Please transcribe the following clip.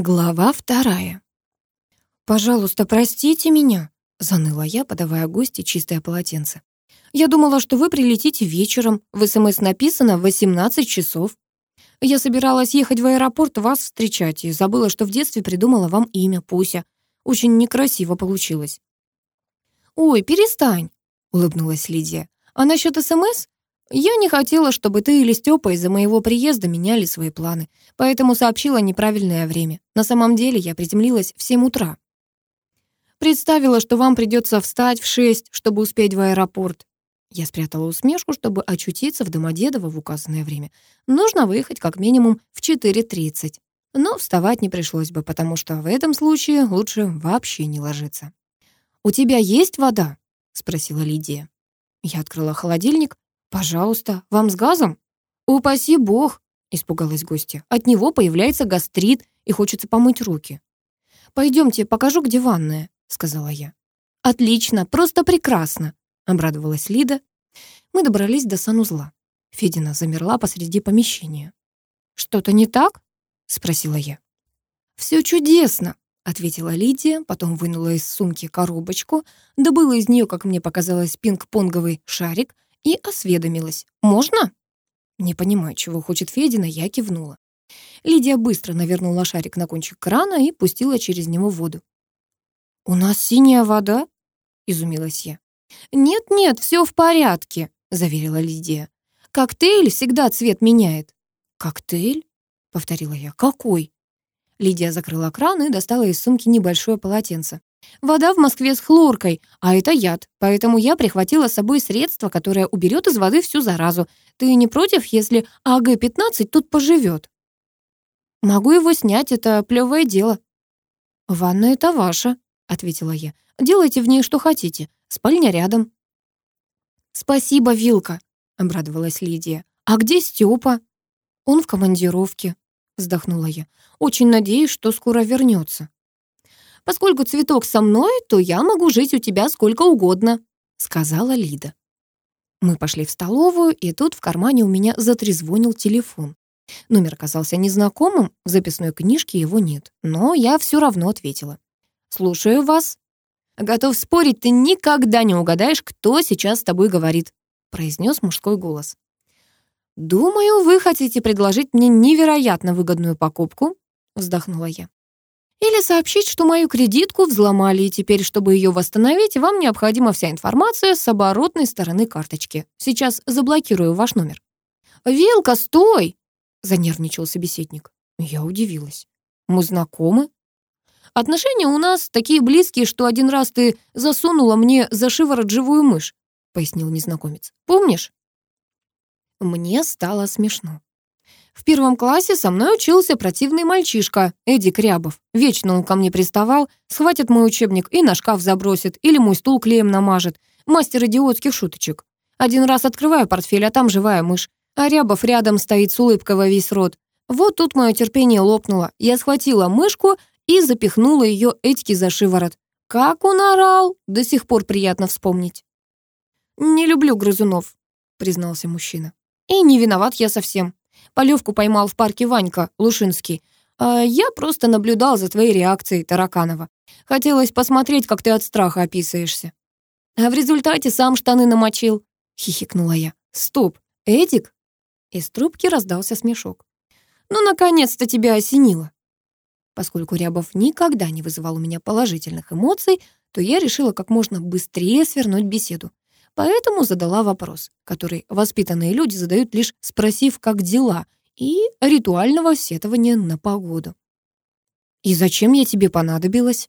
Глава вторая. «Пожалуйста, простите меня», — заныла я, подавая гости чистое полотенце. «Я думала, что вы прилетите вечером. В СМС написано в 18 часов. Я собиралась ехать в аэропорт вас встречать и забыла, что в детстве придумала вам имя Пуся. Очень некрасиво получилось». «Ой, перестань», — улыбнулась Лидия. «А насчет СМС? Я не хотела, чтобы ты или Степа из-за моего приезда меняли свои планы, поэтому сообщила неправильное время. На самом деле я приземлилась в 7 утра. Представила, что вам придется встать в 6, чтобы успеть в аэропорт. Я спрятала усмешку, чтобы очутиться в Домодедово в указанное время. Нужно выехать как минимум в 4.30. Но вставать не пришлось бы, потому что в этом случае лучше вообще не ложиться. «У тебя есть вода?» — спросила Лидия. Я открыла холодильник «Пожалуйста, вам с газом?» «Упаси бог!» — испугалась гостья. «От него появляется гастрит, и хочется помыть руки». «Пойдемте, покажу, где ванная», — сказала я. «Отлично, просто прекрасно», — обрадовалась Лида. Мы добрались до санузла. Федина замерла посреди помещения. «Что-то не так?» — спросила я. «Все чудесно», — ответила Лидия, потом вынула из сумки коробочку, добыла из нее, как мне показалось, пинг-понговый шарик — и осведомилась «Можно?». Не понимаю, чего хочет Федина, я кивнула. Лидия быстро навернула шарик на кончик крана и пустила через него воду. «У нас синяя вода?» — изумилась я. «Нет-нет, все в порядке», — заверила Лидия. «Коктейль всегда цвет меняет». «Коктейль?» — повторила я. «Какой?» Лидия закрыла кран и достала из сумки небольшое полотенце. Вода в Москве с хлоркой, а это яд, поэтому я прихватила с собой средство, которое уберет из воды всю заразу. Ты не против, если АГ-15 тут поживет? Могу его снять, это плевое дело. Ванна это ваша, ответила я. Делайте в ней что хотите, спальня рядом. Спасибо, Вилка, обрадовалась Лидия. А где Степа? Он в командировке, вздохнула я. Очень надеюсь, что скоро вернется. Поскольку цветок со мной, то я могу жить у тебя сколько угодно», — сказала Лида. Мы пошли в столовую, и тут в кармане у меня затрезвонил телефон. Номер оказался незнакомым, в записной книжке его нет, но я все равно ответила. «Слушаю вас». «Готов спорить, ты никогда не угадаешь, кто сейчас с тобой говорит», — произнес мужской голос. «Думаю, вы хотите предложить мне невероятно выгодную покупку», — вздохнула я. Или сообщить, что мою кредитку взломали, и теперь, чтобы ее восстановить, вам необходима вся информация с оборотной стороны карточки. Сейчас заблокирую ваш номер». «Вилка, стой!» — занервничал собеседник. Я удивилась. «Мы знакомы?» «Отношения у нас такие близкие, что один раз ты засунула мне за шиворот живую мышь», — пояснил незнакомец. «Помнишь?» Мне стало смешно. В первом классе со мной учился противный мальчишка Эдик Рябов. Вечно он ко мне приставал, схватит мой учебник и на шкаф забросит, или мой стул клеем намажет. Мастер идиотских шуточек. Один раз открываю портфель, а там живая мышь. А Рябов рядом стоит с улыбкой во весь рот. Вот тут мое терпение лопнуло. Я схватила мышку и запихнула ее Эдьке за шиворот. Как он орал! До сих пор приятно вспомнить. «Не люблю грызунов», — признался мужчина. «И не виноват я совсем. Полевку поймал в парке Ванька Лушинский. А я просто наблюдал за твоей реакцией, Тараканова. Хотелось посмотреть, как ты от страха описываешься. А в результате сам штаны намочил, хихикнула я. Стоп, Эдик? Из трубки раздался смешок. Ну, наконец-то тебя осенило. Поскольку Рябов никогда не вызывал у меня положительных эмоций, то я решила как можно быстрее свернуть беседу. Поэтому задала вопрос, который воспитанные люди задают лишь спросив, как дела, и ритуального сетования на погоду. «И зачем я тебе понадобилась?»